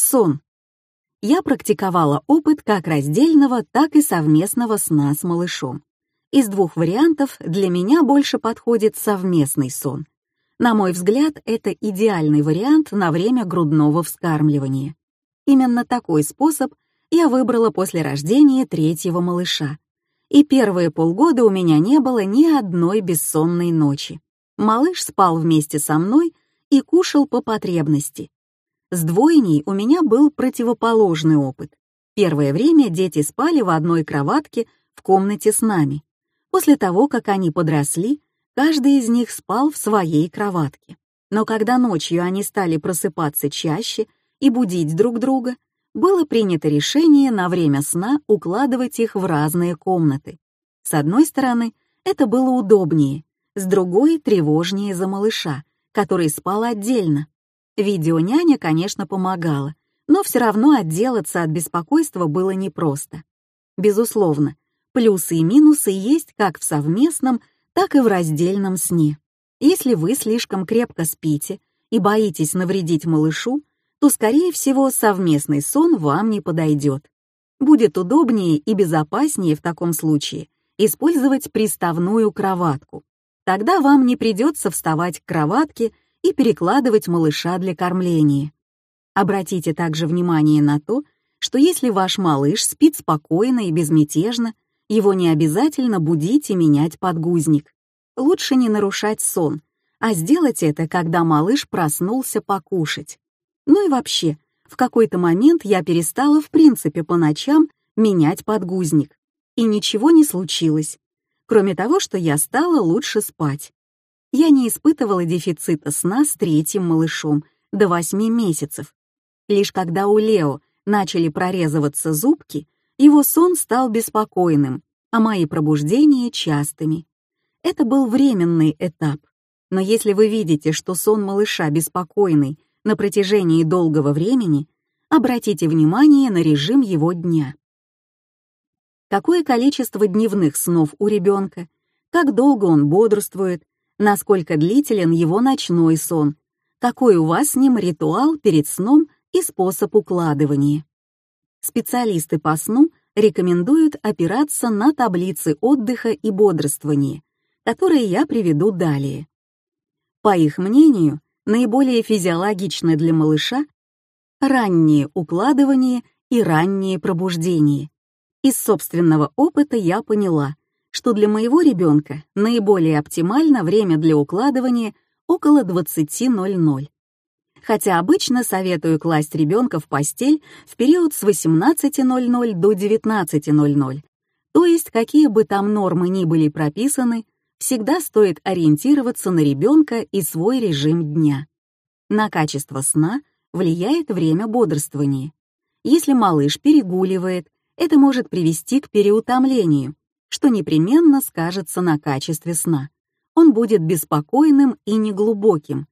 Сон. Я практиковала опыт как раздельного, так и совместного сна с малышом. Из двух вариантов для меня больше подходит совместный сон. На мой взгляд, это идеальный вариант на время грудного вскармливания. Именно такой способ я выбрала после рождения третьего малыша. И первые полгода у меня не было ни одной бессонной ночи. Малыш спал вместе со мной и кушал по потребности. С двойней у меня был противоположный опыт. Первое время дети спали в одной кроватке в комнате с нами. После того, как они подросли, каждый из них спал в своей кроватке. Но когда ночью они стали просыпаться чаще и будить друг друга, было принято решение на время сна укладывать их в разные комнаты. С одной стороны, это было удобнее, с другой — тревожнее за малыша, который спал отдельно. Видеоняня, конечно, помогала, но все равно отделаться от беспокойства было непросто. Безусловно, плюсы и минусы есть как в совместном, так и в раздельном сне. Если вы слишком крепко спите и боитесь навредить малышу, то, скорее всего, совместный сон вам не подойдет. Будет удобнее и безопаснее в таком случае использовать приставную кроватку. Тогда вам не придется вставать к кроватке и перекладывать малыша для кормления. Обратите также внимание на то, что если ваш малыш спит спокойно и безмятежно, его не обязательно будить и менять подгузник. Лучше не нарушать сон, а сделать это, когда малыш проснулся покушать. Ну и вообще, в какой-то момент я перестала в принципе по ночам менять подгузник. И ничего не случилось, кроме того, что я стала лучше спать. Я не испытывала дефицита сна с третьим малышом до восьми месяцев. Лишь когда у Лео начали прорезываться зубки, его сон стал беспокойным, а мои пробуждения — частыми. Это был временный этап. Но если вы видите, что сон малыша беспокойный на протяжении долгого времени, обратите внимание на режим его дня. Какое количество дневных снов у ребенка, как долго он бодрствует, насколько длителен его ночной сон, какой у вас с ним ритуал перед сном и способ укладывания. Специалисты по сну рекомендуют опираться на таблицы отдыха и бодрствования, которые я приведу далее. По их мнению, наиболее физиологично для малыша раннее укладывание и раннее пробуждение. Из собственного опыта я поняла, что для моего ребенка наиболее оптимально время для укладывания около 20.00 хотя обычно советую класть ребенка в постель в период с 18.00 до 19.00. То есть, какие бы там нормы ни были прописаны, всегда стоит ориентироваться на ребенка и свой режим дня. На качество сна влияет время бодрствования. Если малыш перегуливает, это может привести к переутомлению, что непременно скажется на качестве сна. Он будет беспокойным и неглубоким,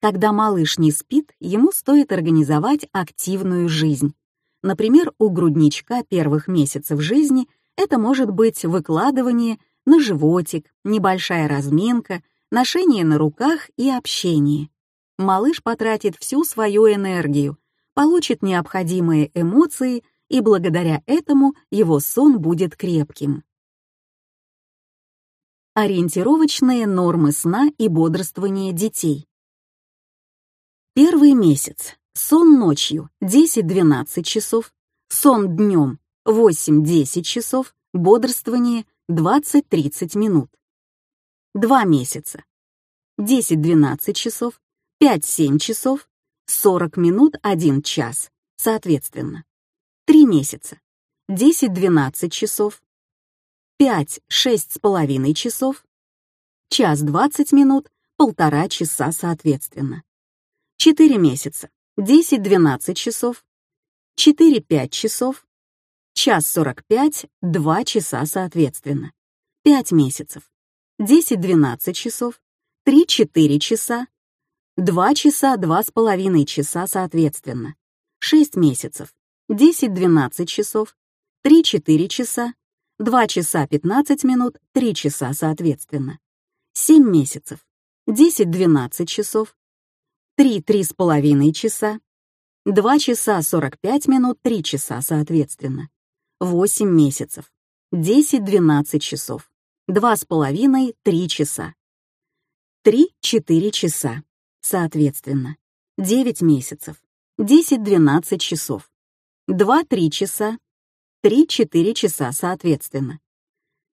когда малыш не спит, ему стоит организовать активную жизнь. Например, у грудничка первых месяцев жизни это может быть выкладывание на животик, небольшая разминка, ношение на руках и общение. Малыш потратит всю свою энергию, получит необходимые эмоции, и благодаря этому его сон будет крепким. Ориентировочные нормы сна и бодрствования детей. Первый месяц. Сон ночью 10-12 часов, сон днем 8-10 часов, бодрствование 20-30 минут. Два месяца. 10-12 часов, 5-7 часов, 40 минут 1 час, соответственно. Три месяца. 10-12 часов, 5-6,5 часов, час 20 минут, полтора часа соответственно. 4 месяца, 10-12 часов, 4-5 часов, час 45, 2 часа соответственно, 5 месяцев, 10-12 часов, 3-4 часа, 2 часа 2,5 часа соответственно, 6 месяцев, 10-12 часов, 3-4 часа, 2 часа 15 минут, 3 часа соответственно, 7 месяцев, 10-12 часов, 3-3,5 часа, 2 часа 45 минут 3 часа, соответственно. 8 месяцев. 10-12 часов. 2,5-3 часа. 3-4 часа, соответственно. 9 месяцев. 10-12 часов. 2-3 часа. 3-4 часа, соответственно.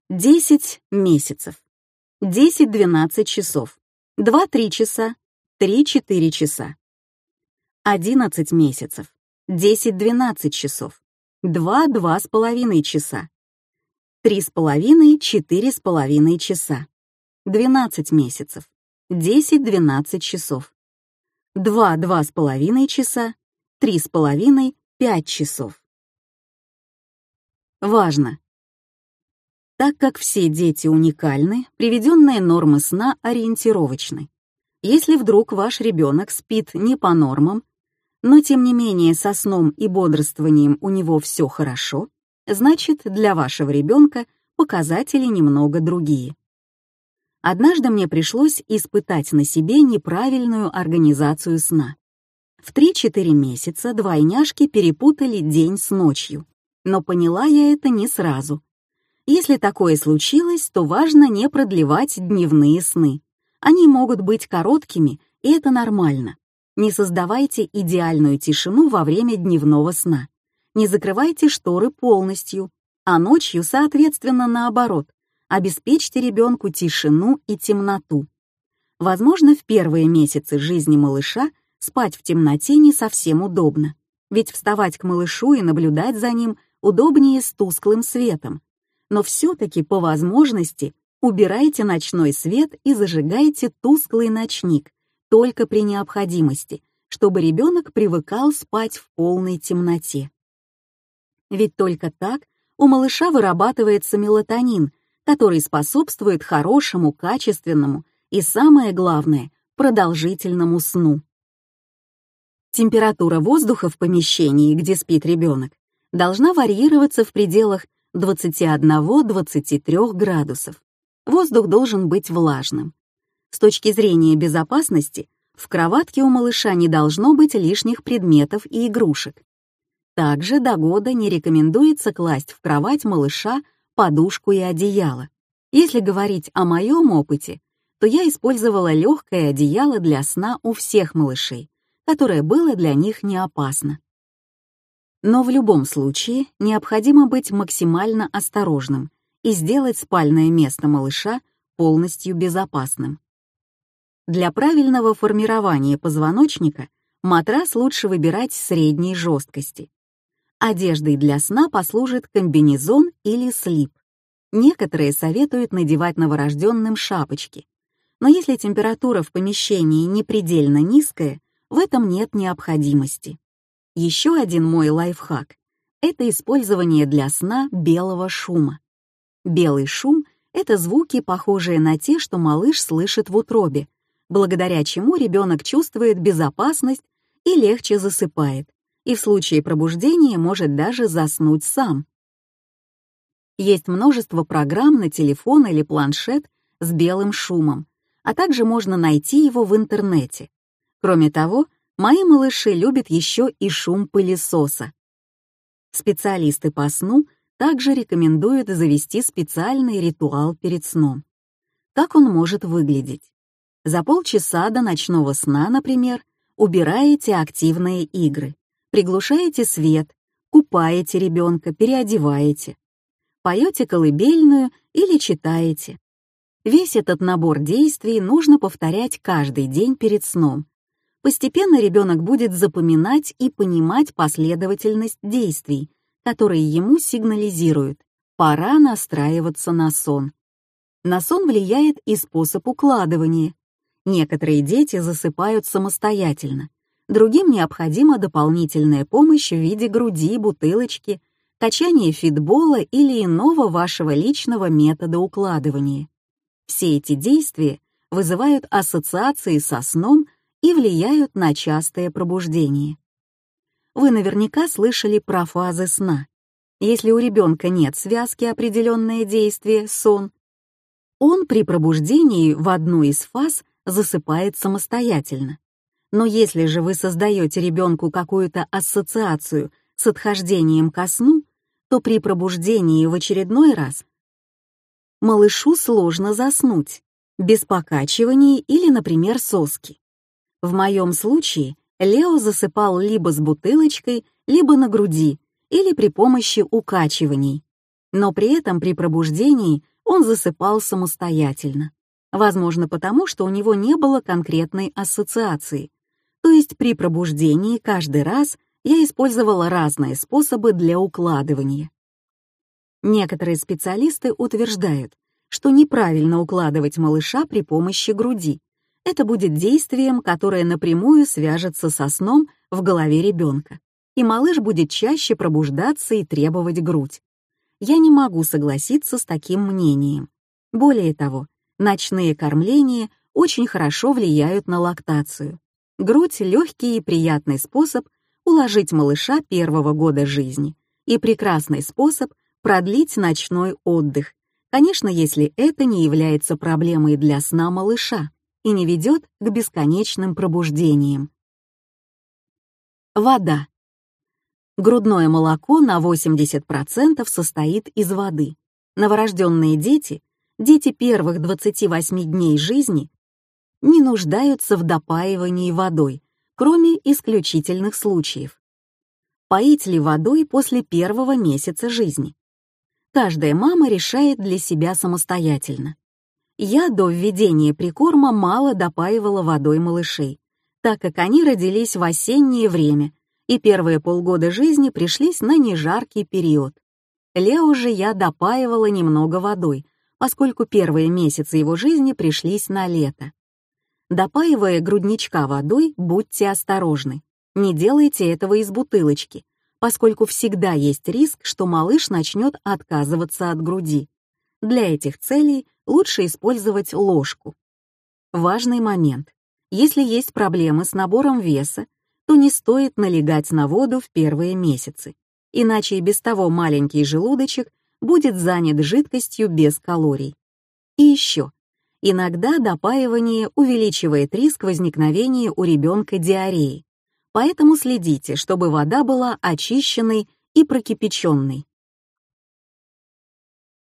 10 месяцев. 10-12 часов. 2-3 часа. 3-4 часа. 11 месяцев, 10-12 часов, 2-2,5 часа, 3,5-4,5 часа, 12 месяцев, 10-12 часов, 2-2,5 часа, 3,5-5 часов. Важно! Так как все дети уникальны, приведенные нормы сна ориентировочны. Если вдруг ваш ребенок спит не по нормам, но тем не менее со сном и бодрствованием у него все хорошо, значит, для вашего ребенка показатели немного другие. Однажды мне пришлось испытать на себе неправильную организацию сна. В 3-4 месяца двойняшки перепутали день с ночью, но поняла я это не сразу. Если такое случилось, то важно не продлевать дневные сны. Они могут быть короткими, и это нормально. Не создавайте идеальную тишину во время дневного сна. Не закрывайте шторы полностью, а ночью, соответственно, наоборот. Обеспечьте ребенку тишину и темноту. Возможно, в первые месяцы жизни малыша спать в темноте не совсем удобно, ведь вставать к малышу и наблюдать за ним удобнее с тусклым светом. Но все-таки по возможности убирайте ночной свет и зажигайте тусклый ночник, только при необходимости, чтобы ребенок привыкал спать в полной темноте. Ведь только так у малыша вырабатывается мелатонин, который способствует хорошему, качественному и, самое главное, продолжительному сну. Температура воздуха в помещении, где спит ребенок, должна варьироваться в пределах 21-23 градусов. Воздух должен быть влажным. С точки зрения безопасности, в кроватке у малыша не должно быть лишних предметов и игрушек. Также до года не рекомендуется класть в кровать малыша подушку и одеяло. Если говорить о моем опыте, то я использовала легкое одеяло для сна у всех малышей, которое было для них не опасно. Но в любом случае необходимо быть максимально осторожным и сделать спальное место малыша полностью безопасным. Для правильного формирования позвоночника матрас лучше выбирать средней жесткости. Одеждой для сна послужит комбинезон или слип. Некоторые советуют надевать новорожденным шапочки. Но если температура в помещении не предельно низкая, в этом нет необходимости. Еще один мой лайфхак — это использование для сна белого шума. Белый шум — это звуки, похожие на те, что малыш слышит в утробе, благодаря чему ребенок чувствует безопасность и легче засыпает, и в случае пробуждения может даже заснуть сам. Есть множество программ на телефон или планшет с белым шумом, а также можно найти его в интернете. Кроме того, мои малыши любят еще и шум пылесоса. Специалисты по сну также рекомендуют завести специальный ритуал перед сном. Как он может выглядеть? За полчаса до ночного сна, например, убираете активные игры, приглушаете свет, купаете ребенка, переодеваете, поете колыбельную или читаете. Весь этот набор действий нужно повторять каждый день перед сном. Постепенно ребенок будет запоминать и понимать последовательность действий, которые ему сигнализируют. Пора настраиваться на сон. На сон влияет и способ укладывания. Некоторые дети засыпают самостоятельно, другим необходима дополнительная помощь в виде груди, бутылочки, качания фитбола или иного вашего личного метода укладывания. Все эти действия вызывают ассоциации со сном и влияют на частое пробуждение. Вы наверняка слышали про фазы сна. Если у ребенка нет связки определенное действие, сон, он при пробуждении в одну из фаз засыпает самостоятельно. Но если же вы создаете ребенку какую-то ассоциацию с отхождением ко сну, то при пробуждении в очередной раз малышу сложно заснуть, без покачиваний или, например, соски. В моем случае Лео засыпал либо с бутылочкой, либо на груди, или при помощи укачиваний. Но при этом при пробуждении он засыпал самостоятельно. Возможно, потому что у него не было конкретной ассоциации. То есть при пробуждении каждый раз я использовала разные способы для укладывания. Некоторые специалисты утверждают, что неправильно укладывать малыша при помощи груди. Это будет действием, которое напрямую свяжется со сном в голове ребенка, и малыш будет чаще пробуждаться и требовать грудь. Я не могу согласиться с таким мнением. Более того, ночные кормления очень хорошо влияют на лактацию. Грудь — легкий и приятный способ уложить малыша первого года жизни и прекрасный способ продлить ночной отдых, конечно, если это не является проблемой для сна малыша и не ведет к бесконечным пробуждениям. Вода. Грудное молоко на 80% состоит из воды. Новорожденные дети, дети первых 28 дней жизни, не нуждаются в допаивании водой, кроме исключительных случаев. Поить ли водой после первого месяца жизни? каждая мама решает для себя самостоятельно. Я до введения прикорма мало допаивала водой малышей, так как они родились в осеннее время, и первые полгода жизни пришлись на нежаркий период. Лео же я допаивала немного водой, поскольку первые месяцы его жизни пришлись на лето. Допаивая грудничка водой, будьте осторожны. Не делайте этого из бутылочки, поскольку всегда есть риск, что малыш начнет отказываться от груди. Для этих целей лучше использовать ложку. Важный момент. Если есть проблемы с набором веса, то не стоит налегать на воду в первые месяцы, иначе и без того маленький желудочек будет занят жидкостью без калорий. И еще. Иногда допаивание увеличивает риск возникновения у ребенка диареи, поэтому следите, чтобы вода была очищенной и прокипяченной.